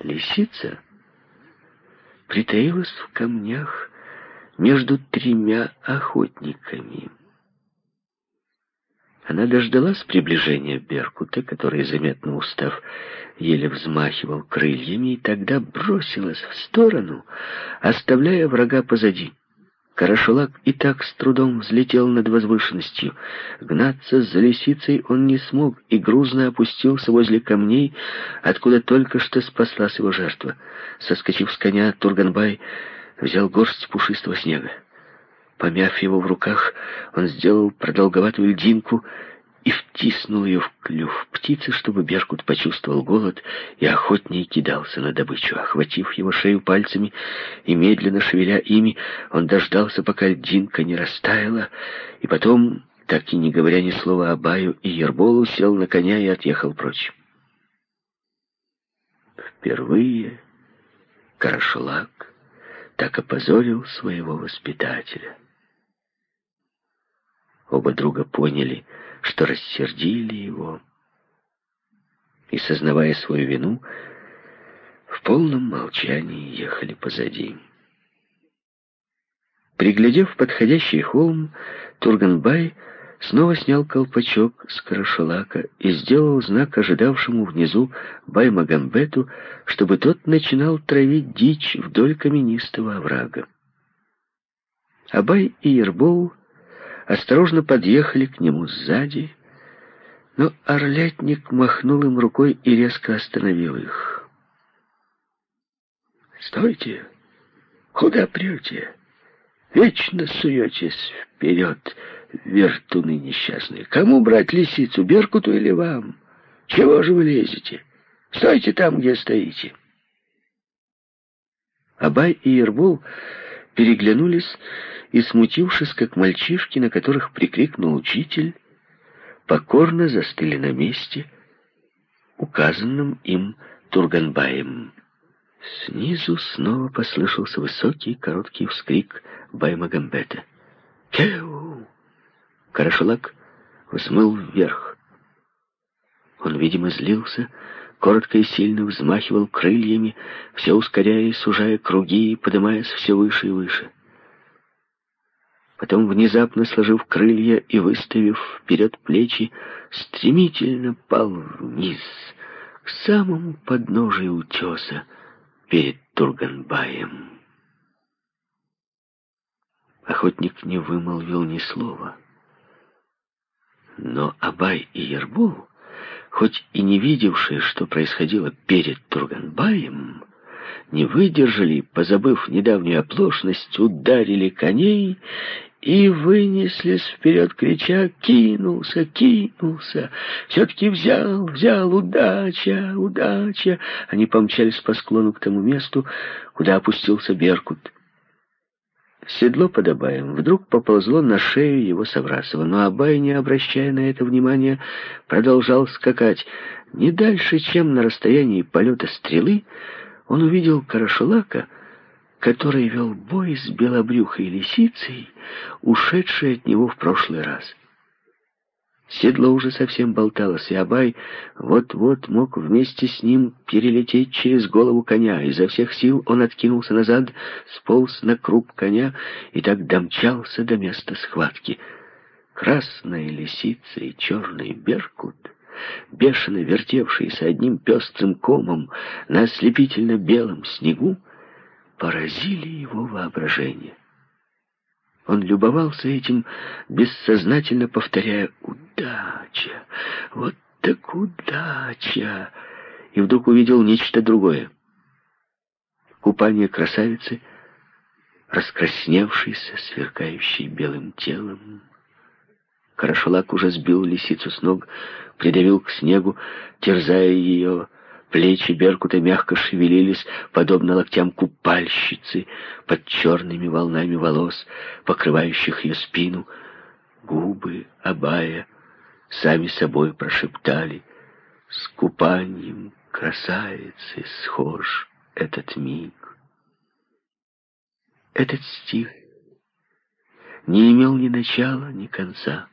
Лисица притаилась в камнях между тремя охотниками. Она дождалась приближения Беркута, который, заметно устав, еле взмахивал крыльями, и тогда бросилась в сторону, оставляя врага позади. Карашулак и так с трудом взлетел над возвышенностью. Гнаться за лисицей он не смог и грузно опустился возле камней, откуда только что спаслась его жертва. Соскочив с коня, Турганбай взял горсть пушистого снега. Помяв его в руках, он сделал продолговатую льдинку и втиснул ее в клюв птицы, чтобы Беркут почувствовал голод и охотнее кидался на добычу. Охватив его шею пальцами и медленно шевеля ими, он дождался, пока льдинка не растаяла, и потом, так и не говоря ни слова Абаю и Ерболу, сел на коня и отъехал прочь. Впервые Карашулак так опозорил своего воспитателя. Оба друга поняли, что рассердили его, и, сознавая свою вину, в полном молчании ехали позади. Приглядев подходящий холм, Турганбай снова снял колпачок с карашалака и сделал знак ожидавшему внизу Баймагамбету, чтобы тот начинал травить дичь вдоль каменистого оврага. Абай и Ербол осторожно подъехали к нему сзади, но орлятник махнул им рукой и резко остановил их. «Стойте! Куда прете? Вечно суетесь вперед, вертуны несчастные. Кому брать лисицу, Беркуту или вам? Чего же вы лезете? Стойте там, где стоите!» Абай и Ербол переглянулись и, смутившись, как мальчишки, на которых прикрикнул учитель, покорно застыли на месте, указанном им Турганбаем. Снизу снова послышался высокий короткий вскрик Баймагамбета. «Кеу!» Карашалак взмыл вверх. Он, видимо, злился, коротко и сильно взмахивал крыльями, все ускоряя и сужая круги и поднимаясь все выше и выше. Потом, внезапно сложив крылья и выставив вперед плечи, стремительно пал вниз, к самому подножию утеса перед Турганбаем. Охотник не вымолвил ни слова. Но Абай и Ербул, хоть и не видевшие, что происходило перед Турганбаем, не выдержали, позабыв недавнюю оплошность, ударили коней и вынеслись вперед, крича «Кинулся! Кинулся! Все-таки взял! Взял! Удача! Удача!» Они помчались по склону к тому месту, куда опустился Беркут. Седло под Абаем вдруг поползло на шею его Саврасова, но Абай, не обращая на это внимания, продолжал скакать. Не дальше, чем на расстоянии полета стрелы, он увидел Карашулака, который вел бой с белобрюхой лисицей, ушедшей от него в прошлый раз. Седло уже совсем болталось, и Абай вот-вот мог вместе с ним перелететь через голову коня. Изо всех сил он откинулся назад, сполз на круп коня и так домчался до места схватки. Красная лисица и черный беркут, бешено вертевшиеся одним пестрым комом на ослепительно белом снегу, поразили его воображение. Он любовался этим, бессознательно повторяя «Удача! Вот так удача!» И вдруг увидел нечто другое. Купание красавицы, раскрасневшейся, сверкающей белым телом. Карашулак уже сбил лисицу с ног, придавил к снегу, терзая ее, Плечи Беркута мягко шевелились, подобно локтям купальщицы, под черными волнами волос, покрывающих ее спину. Губы Абая сами собой прошептали «С купанием красавицы схож этот миг». Этот стих не имел ни начала, ни конца.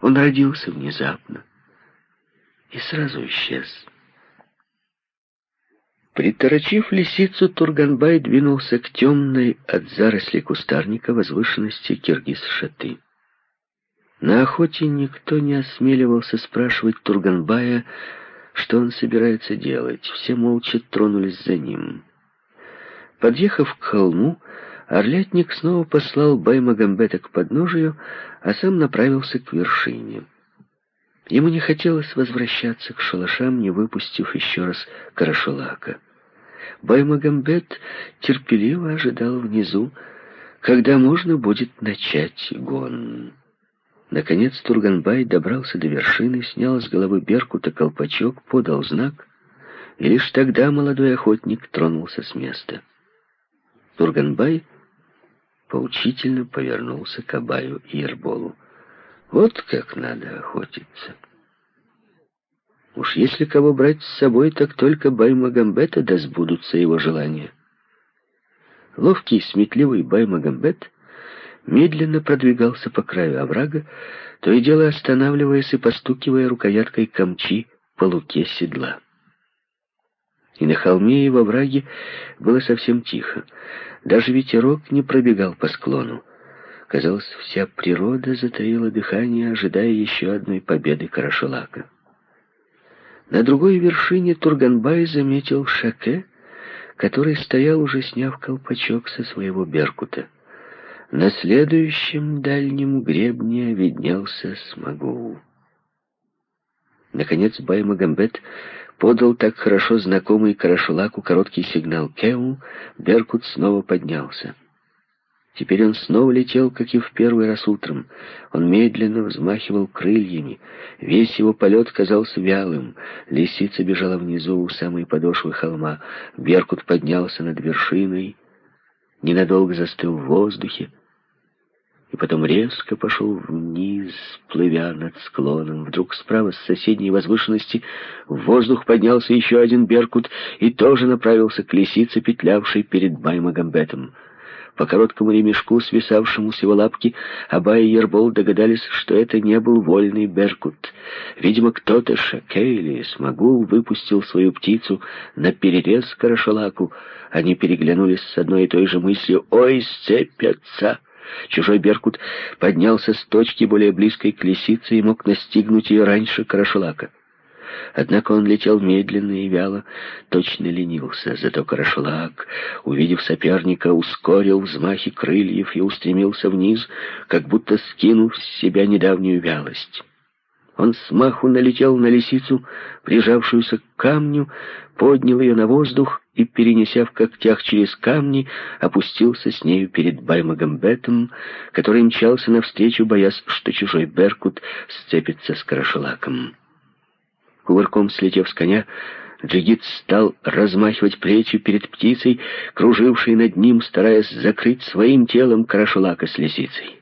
Он родился внезапно и сразу исчез. Приторочив лисицу, Турганбай двинулся к темной от заросли кустарника возвышенности Киргиз-Шаты. На охоте никто не осмеливался спрашивать Турганбая, что он собирается делать. Все молча тронулись за ним. Подъехав к холму, Орлятник снова послал Баймагамбета к подножию, а сам направился к вершине. Ему не хотелось возвращаться к шалашам, не выпустив еще раз Карашулака. Баймагамбет терпеливо ожидал внизу, когда можно будет начать гон. Наконец Турганбай добрался до вершины, снял с головы Беркута колпачок, подал знак, и лишь тогда молодой охотник тронулся с места. Турганбай поучительно повернулся к Абаю и Ерболу. Вот как надо охотиться. Уж если кого брать с собой, так только Баймагамбета да сбудутся его желания. Ловкий, сметливый Баймагамбет медленно продвигался по краю оврага, то и дело останавливаясь и постукивая рукояткой камчи по луке седла. И на холме и во враге было совсем тихо. Даже ветерок не пробегал по склону. Казалось, вся природа затаила дыхание, ожидая еще одной победы Карашалака. На другой вершине Турганбай заметил Шаке, который стоял уже сняв колпачок со своего беркута. На следующем дальнем гребне виднелся Смогоу. Наконец Баймагамбет подал так хорошо знакомый Карашулаку короткий сигнал Кеу, Беркут снова поднялся. Теперь он снова летел, как и в первый раз утром. Он медленно взмахивал крыльями. Весь его полет казался вялым. Лисица бежала внизу у самой подошвы холма. Беркут поднялся над вершиной, ненадолго застыл в воздухе, и потом резко пошел вниз, плывя над склоном. Вдруг справа с соседней возвышенности в воздух поднялся еще один беркут и тоже направился к лисице, петлявшей перед Баймагамбетом. По короткому ремешку, свисавшему с его лапки, Абай и Ербол догадались, что это не был вольный беркут. Видимо, кто-то, Шаке или Смогул, выпустил свою птицу на перерез Карашалаку. Они переглянулись с одной и той же мыслью «Ой, сцепятся!» Чужой беркут поднялся с точки более близкой к лисице и мог настигнуть ее раньше Карашалака. Однако он летел медленно и вяло, точно ленился. Зато Карашулак, увидев соперника, ускорил взмахи крыльев и устремился вниз, как будто скинув с себя недавнюю вялость. Он смаху налетел на лисицу, прижавшуюся к камню, поднял ее на воздух и, перенеся в когтях через камни, опустился с нею перед Баймагамбетом, который мчался навстречу, боясь, что чужой Беркут сцепится с Карашулаком. Кувырком слетев с коня, Джигит стал размахивать плечи перед птицей, кружившей над ним, стараясь закрыть своим телом Карашулака с лисицей.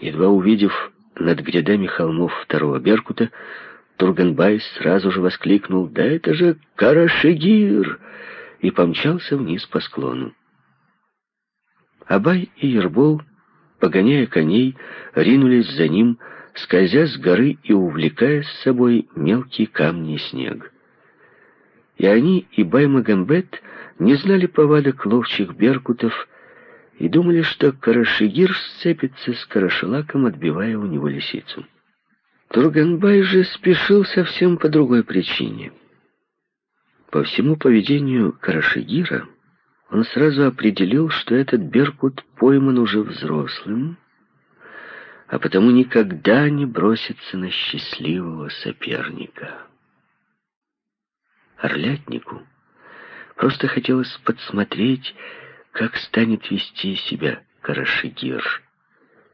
Едва увидев над грядами холмов второго Беркута, Турганбай сразу же воскликнул «Да это же Карашегир!» и помчался вниз по склону. Абай и Ербол, погоняя коней, ринулись за ним, скользя с горы и увлекая с собой мелкие камни и снег. И они, и Баймагамбет не знали повадок ловчих беркутов и думали, что Карашигир сцепится с Карашалаком, отбивая у него лисицу. Турганбай же спешил совсем по другой причине. По всему поведению Карашигира он сразу определил, что этот беркут пойман уже взрослым, а потому никогда не бросится на счастливого соперника. Орлятнику просто хотелось подсмотреть, как станет вести себя Карашигир,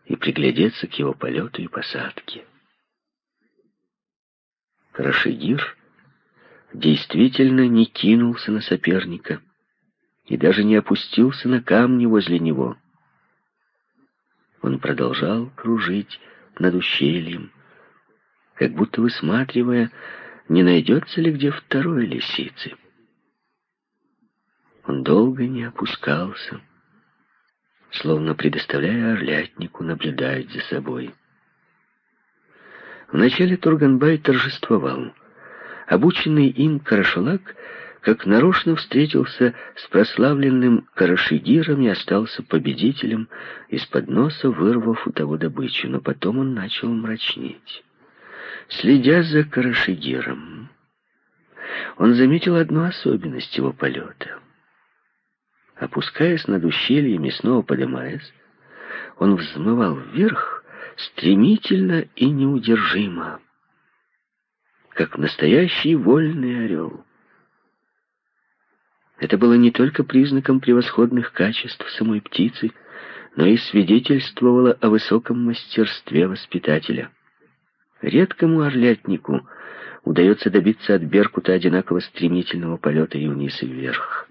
и приглядеться к его полету и посадке. Карашигир действительно не кинулся на соперника и даже не опустился на камни возле него. Он продолжал кружить над ущельем, как будто высматривая, не найдется ли где второй лисицы. Он долго не опускался, словно предоставляя орлятнику наблюдать за собой. Вначале Турганбай торжествовал, Обученный им Карашалак как нарочно встретился с прославленным Карашигиром и остался победителем, из-под носа вырвав у того добычу, но потом он начал мрачнеть. Следя за Карашигиром, он заметил одну особенность его полета. Опускаясь над ущельем и снова поднимаясь, он взмывал вверх стремительно и неудержимо, как настоящий вольный орел. Это было не только признаком превосходных качеств самой птицы, но и свидетельствовало о высоком мастерстве воспитателя. Редкому орлятнику удается добиться от Беркута одинаково стремительного полета и вниз и вверх.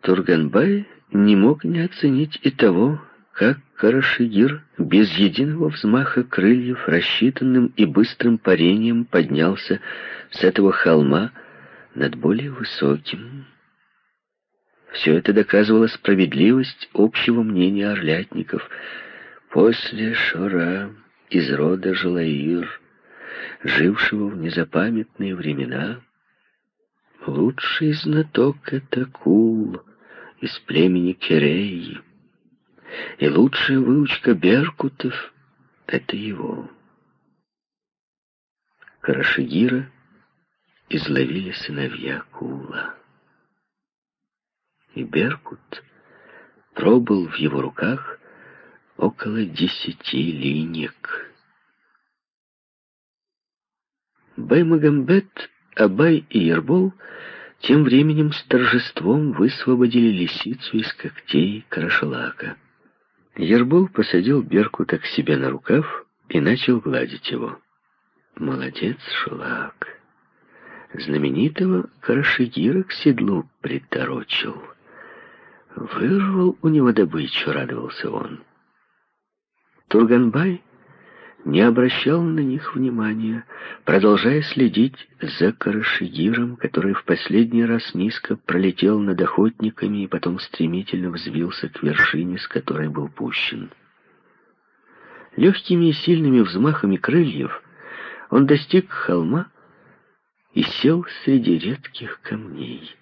Турганбай не мог не оценить и того, как Карашигир без единого взмаха крыльев, рассчитанным и быстрым парением поднялся с этого холма над более высоким. Все это доказывало справедливость общего мнения орлятников. После Шора из рода Жалаир, жившего в незапамятные времена, лучший знаток — это Кул из племени Керей, и лучшая выучка беркутов — это его. Карашигира изловили сыновья Кула. И Беркут пробыл в его руках около десяти линек. Баймагамбет, Абай и Ербол тем временем с торжеством высвободили лисицу из когтей Карашалака. Ербол посадил Беркута к себе на рукав и начал гладить его. «Молодец, Шулак! Знаменитого Карашигира к седлу приторочил. Вырвал у него добычу, радовался он. Турганбай не обращал на них внимания, продолжая следить за Карашигиром, который в последний раз низко пролетел над охотниками и потом стремительно взвился к вершине, с которой был пущен. Легкими и сильными взмахами крыльев он достиг холма и сел среди редких камней.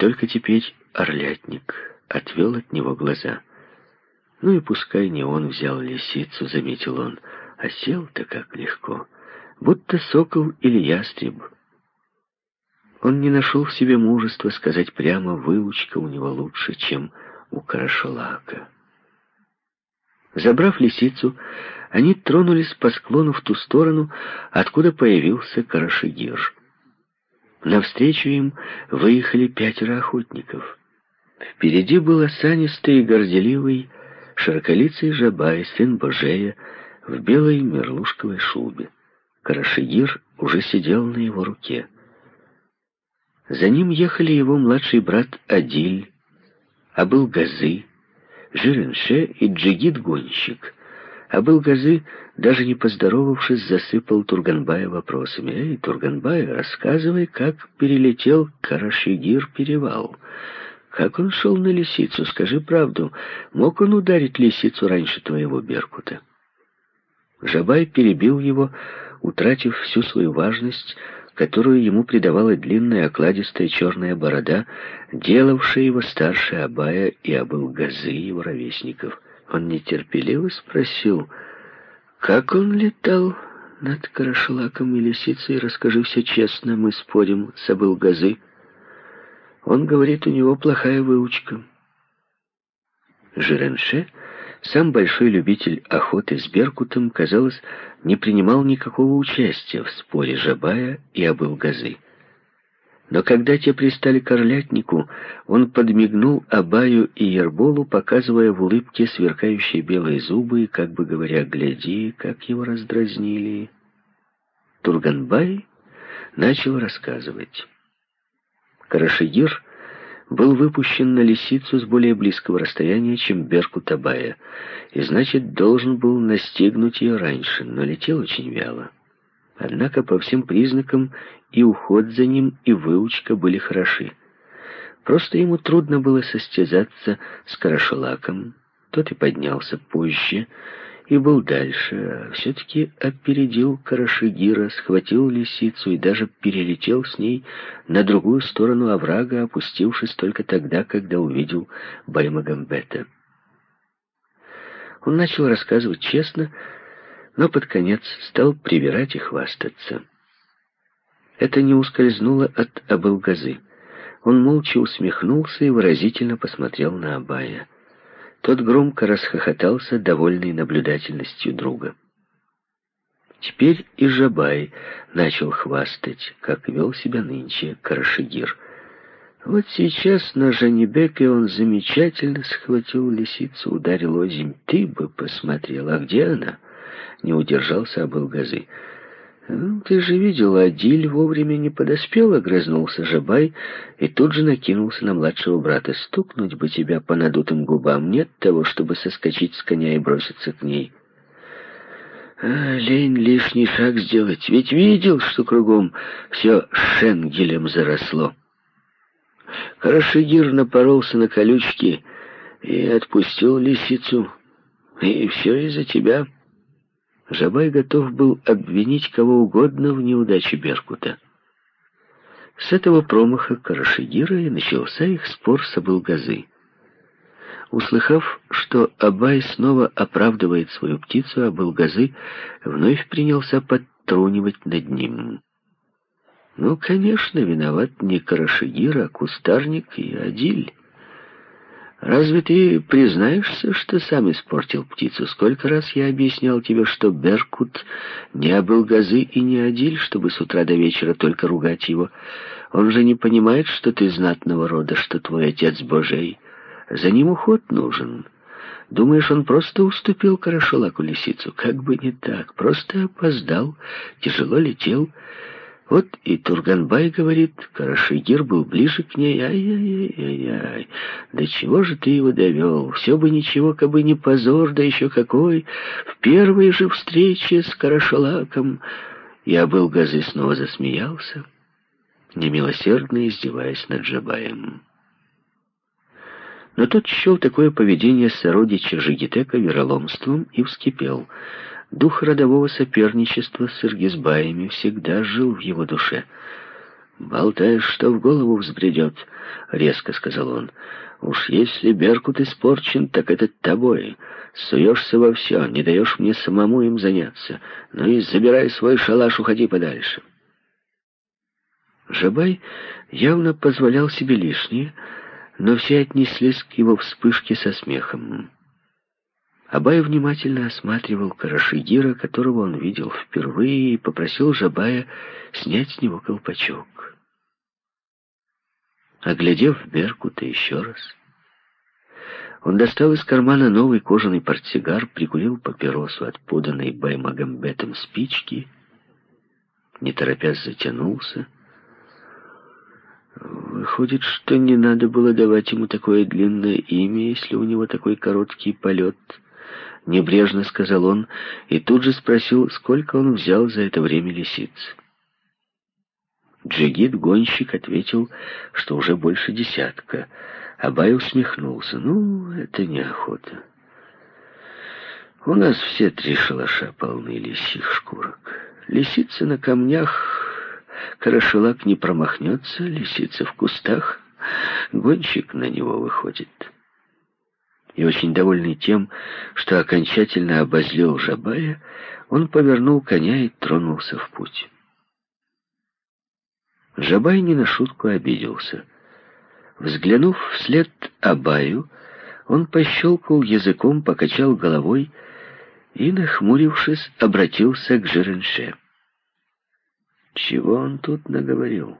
Только теперь орлятник отвел от него глаза — ну и пускай не он взял лисицу, заметил он, а сел-то как легко, будто сокол или ястреб. Он не нашел в себе мужества сказать прямо, выучка у него лучше, чем у Карашалака. Забрав лисицу, они тронулись по склону в ту сторону, откуда появился Карашигир. Навстречу им выехали пятеро охотников. Впереди был осанистый и горделивый широколицый Жабай, сын Божея, в белой мерлушковой шубе. Карашигир уже сидел на его руке. За ним ехали его младший брат Адиль, Абыл-Газы, Жиренше и Джигит-гонщик. Абыл-Газы, даже не поздоровавшись, засыпал Турганбая вопросами. «Эй, Турганбай, рассказывай, как перелетел Карашигир-перевал». Как он шел на лисицу, скажи правду. Мог он ударить лисицу раньше твоего Беркута? Жабай перебил его, утратив всю свою важность, которую ему придавала длинная окладистая черная борода, делавшая его старше Абая и Абылгазы его ровесников. Он нетерпеливо спросил, как он летал над Карашлаком и лисицей, расскажи все честно, мы спорим с Абылгазы. Он говорит, у него плохая выучка. Жиренше, сам большой любитель охоты с Беркутом, казалось, не принимал никакого участия в споре Жабая и Абылгазы. Но когда те пристали к орлятнику, он подмигнул Абаю и Ерболу, показывая в улыбке сверкающие белые зубы, и как бы говоря, гляди, как его раздразнили. Турганбай начал рассказывать. Карашигир был выпущен на лисицу с более близкого расстояния, чем Берку Табая, и, значит, должен был настигнуть ее раньше, но летел очень вяло. Однако по всем признакам и уход за ним, и выучка были хороши. Просто ему трудно было состязаться с Карашалаком, тот и поднялся позже, и был дальше, а все-таки опередил Карашигира, схватил лисицу и даже перелетел с ней на другую сторону оврага, опустившись только тогда, когда увидел Баймагамбета. Он начал рассказывать честно, но под конец стал привирать и хвастаться. Это не ускользнуло от Абылгазы. Он молча усмехнулся и выразительно посмотрел на Абая. Тот громко расхохотался, довольный наблюдательностью друга. Теперь и Жабай начал хвастать, как вел себя нынче Карашигир. Вот сейчас на Жанибеке он замечательно схватил лисицу, ударил озимь. Ты бы посмотрел, а где она? Не удержался Абылгазы. «Ну, «Ты же видел, Адиль вовремя не подоспел», — огрызнулся Жабай и тут же накинулся на младшего брата. «Стукнуть бы тебя по надутым губам. Нет того, чтобы соскочить с коня и броситься к ней». А, лень лишний шаг сделать, ведь видел, что кругом все шенгелем заросло. Карашигир напоролся на колючки и отпустил лисицу. И все из-за тебя». Жабай готов был обвинить кого угодно в неудаче Беркута. С этого промаха Карашигира и начался их спор с Абылгазы. Услыхав, что Абай снова оправдывает свою птицу, Абылгазы вновь принялся подтрунивать над ним. Ну, конечно, виноват не Карашигира, а кустарник и Адиль. Разве ты признаешься, что сам испортил птицу? Сколько раз я объяснял тебе, что Беркут не обыл газы и не Адиль, чтобы с утра до вечера только ругать его. Он же не понимает, что ты знатного рода, что твой отец божий. За ним уход нужен. Думаешь, он просто уступил Карашулаку лисицу? Как бы не так, просто опоздал, тяжело летел, вот и Турганбай говорит, Карашигир был ближе к ней. Ай-яй-яй-яй, да чего же ты его довел? Все бы ничего, как бы не позор, да еще какой. В первой же встрече с Карашалаком я был газы снова засмеялся, немилосердно издеваясь над Джабаем. Но тот счел такое поведение сородича Жигитека вероломством и вскипел — Дух родового соперничества с Иргизбаями всегда жил в его душе. «Болтаешь, что в голову взбредет», — резко сказал он. «Уж если Беркут испорчен, так это тобой. Суешься во все, не даешь мне самому им заняться. Ну и забирай свой шалаш, уходи подальше». Жабай явно позволял себе лишнее, но все отнеслись к его вспышке со смехом. Абай внимательно осматривал Карашигира, которого он видел впервые, и попросил Жабая снять с него колпачок. Оглядев Беркута еще раз, он достал из кармана новый кожаный портсигар, прикурил папиросу от поданной Баймагамбетом спички, не торопясь затянулся. Выходит, что не надо было давать ему такое длинное имя, если у него такой короткий полет — Небрежно сказал он и тут же спросил, сколько он взял за это время лисиц. Джигит-гонщик ответил, что уже больше десятка. Абай усмехнулся. «Ну, это неохота. У нас все три шалаша полны лисих шкурок. Лисица на камнях, карашелак не промахнется, лисица в кустах, гонщик на него выходит» и очень довольный тем, что окончательно обозлил Жабая, он повернул коня и тронулся в путь. Жабай не на шутку обиделся. Взглянув вслед Абаю, он пощелкал языком, покачал головой и, нахмурившись, обратился к Жиренше. Чего он тут наговорил?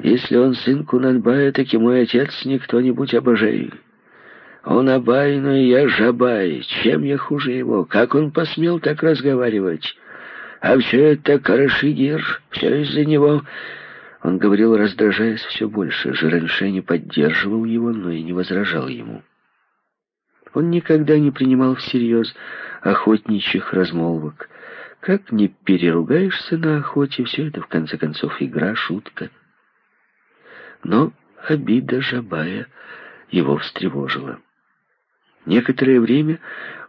Если он сын Кунанбая, так и мой отец не кто-нибудь обожает. Он Абай, но я Жабай. Чем я хуже его? Как он посмел так разговаривать? А все это Карашигир, все из-за него. Он говорил, раздражаясь все больше. Жиренше не поддерживал его, но и не возражал ему. Он никогда не принимал всерьез охотничьих размолвок. Как не переругаешься на охоте, все это, в конце концов, игра, шутка. Но обида Жабая его встревожила. Некоторое время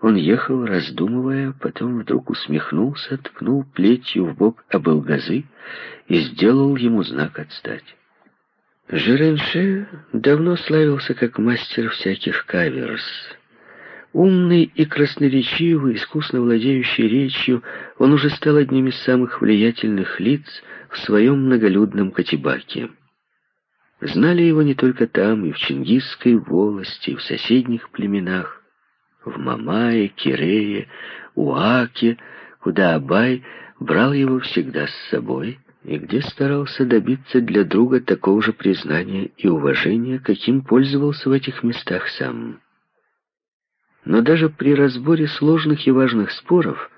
он ехал, раздумывая, потом вдруг усмехнулся, ткнул плетью в бок Абылгазы и сделал ему знак отстать. Жеренше давно славился как мастер всяких каверс. Умный и красноречивый, искусно владеющий речью, он уже стал одним из самых влиятельных лиц в своем многолюдном Катибаке. Знали его не только там, и в Чингисской волости, и в соседних племенах, в Мамае, Кирее, Уаке, куда Абай брал его всегда с собой, и где старался добиться для друга такого же признания и уважения, каким пользовался в этих местах сам. Но даже при разборе сложных и важных споров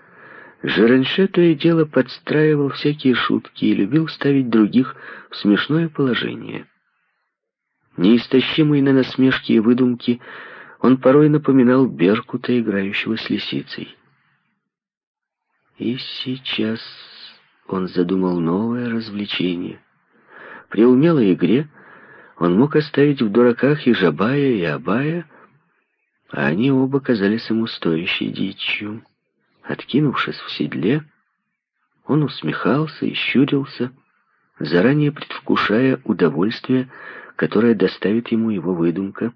Жеренше то и дело подстраивал всякие шутки и любил ставить других в смешное положение. Неистощимый на насмешки и выдумки, он порой напоминал Беркута, играющего с лисицей. И сейчас он задумал новое развлечение. При умелой игре он мог оставить в дураках и Жабая, и Абая, а они оба казались ему стоящей дичью. Откинувшись в седле, он усмехался и щурился, заранее предвкушая удовольствие, которое доставит ему его выдумка.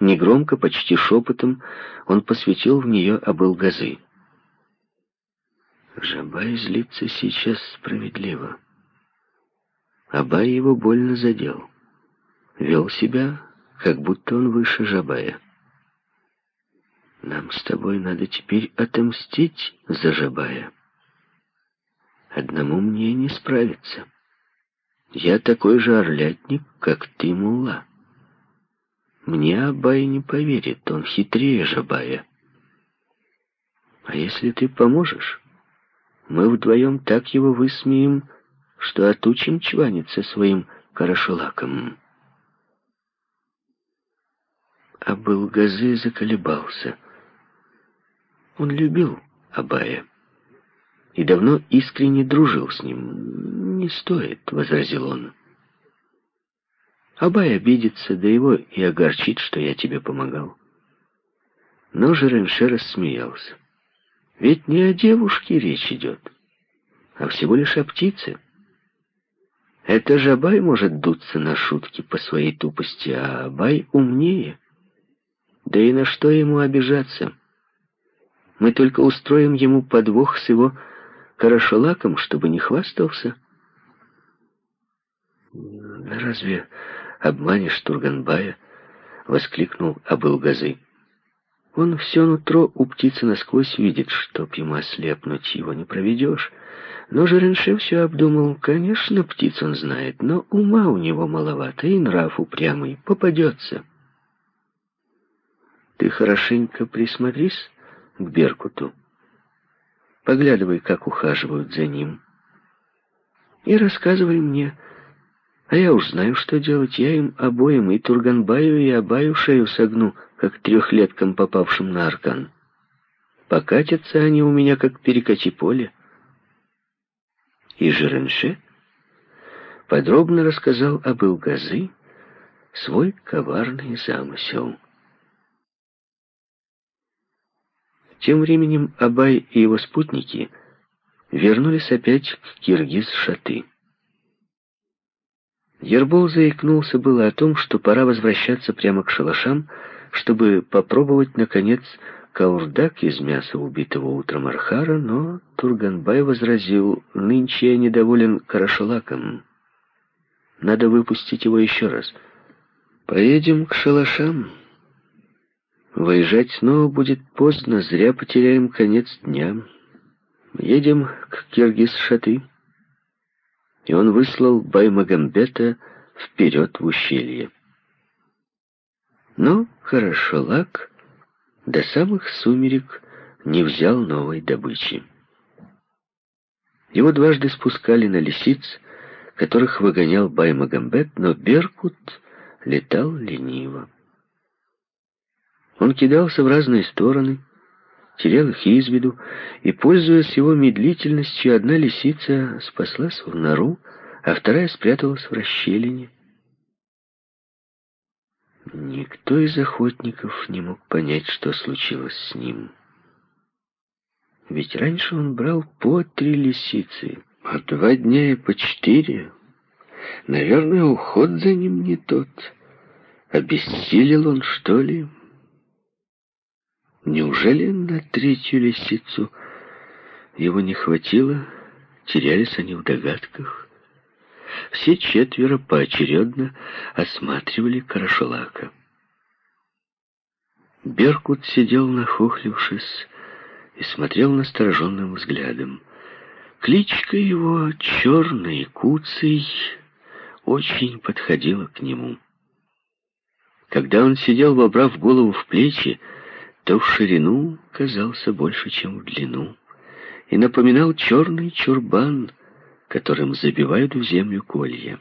Негромко, почти шепотом, он посвятил в нее Абылгазы. Жабай злится сейчас справедливо. Абай его больно задел. Вел себя, как будто он выше Жабая. Нам с тобой надо теперь отомстить за Жабая. Одному мне не справиться. Я такой же орлятник, как ты, мулла. Мне Абай не поверит, он хитрее Жабая. А если ты поможешь, мы вдвоем так его высмеем, что отучим чваниться своим карашулаком. А Былгазы заколебался. Он любил Абая и давно искренне дружил с ним. «Не стоит», — возразил он. Абай обидится, да его и огорчит, что я тебе помогал. Но Жеренше рассмеялся. Ведь не о девушке речь идет, а всего лишь о птице. Это же Абай может дуться на шутки по своей тупости, а Абай умнее. Да и на что ему обижаться? Мы только устроим ему подвох с его карашалаком, чтобы не хвастался. «Разве обманешь Турганбая?» — воскликнул Абылгазы. Он все нутро у птицы насквозь видит, чтоб ему ослепнуть, его не проведешь. Но Жеренше все обдумал. Конечно, птиц он знает, но ума у него маловато, и нрав упрямый, попадется. Ты хорошенько присмотрись к Беркуту. Поглядывай, как ухаживают за ним. И рассказывай мне, а я уж знаю, что делать. Я им обоим, и Турганбаю, и Абаю шею согну, как трехлеткам, попавшим на аркан. Покатятся они у меня, как перекати поле. И Жеренше подробно рассказал об Илгазы свой коварный замысел. Тем временем Абай и его спутники вернулись опять к Киргиз-Шаты. Ербол заикнулся было о том, что пора возвращаться прямо к шалашам, чтобы попробовать, наконец, каурдак из мяса убитого утром Архара, но Турганбай возразил, «Нынче я недоволен карашалаком. Надо выпустить его еще раз. Поедем к шалашам. Выезжать снова будет поздно, зря потеряем конец дня. Едем к Киргиз-Шаты» и он выслал Баймагамбета вперед в ущелье. Но Хорошолак до самых сумерек не взял новой добычи. Его дважды спускали на лисиц, которых выгонял Баймагамбет, но Беркут летал лениво. Он кидался в разные стороны, терял их из виду, и, пользуясь его медлительностью, одна лисица спаслась в нору, а вторая спряталась в расщелине. Никто из охотников не мог понять, что случилось с ним. Ведь раньше он брал по три лисицы, а два дня и по четыре. Наверное, уход за ним не тот. Обессилел он, что ли? Неужели на третью лисицу его не хватило? Терялись они в догадках. Все четверо поочередно осматривали Карашалака. Беркут сидел нахохлившись и смотрел настороженным взглядом. Кличка его «Черный Куцый» очень подходила к нему. Когда он сидел, вобрав голову в плечи, то в ширину казался больше, чем в длину, и напоминал черный чурбан, которым забивают в землю колья.